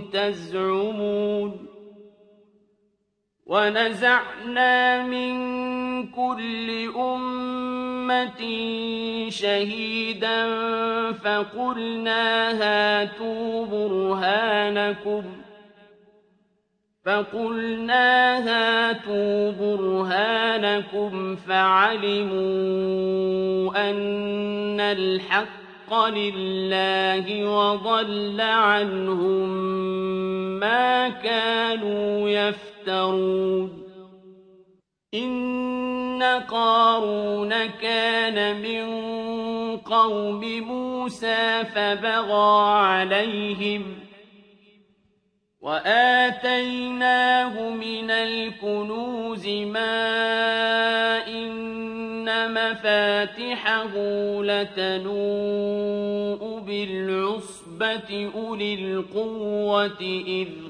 تَزْعُمُونَ وَنَزَعْنَا مِن كُلِّ أُمَّةٍ شَهِيدًا فَقُلْنَا هَاتُوا بُرْهَانَكُمْ ۖ فَقُلْنَا هَاتُوا بُرْهَانَكُمْ فَعَلِمُوا أَنَّ الْحَقَّ لِلَّهِ وَضَلَّ عَنْهُم كَانُوا يَفْتَرُونَ. إِنَّ قَارُونَ كَانَ مِن قَوْمِ مُوسَىٰ فَبَغَىٰ عَلَيْهِمْ ۖ وَآتَيْنَاهُ مِنَ الْكُنُوزِ مَا إِنَّ مَفَاتِحَهُ لَتَنُوءُ بِالْعُصْبَةِ أُولِي الْقُوَّةِ إِذْ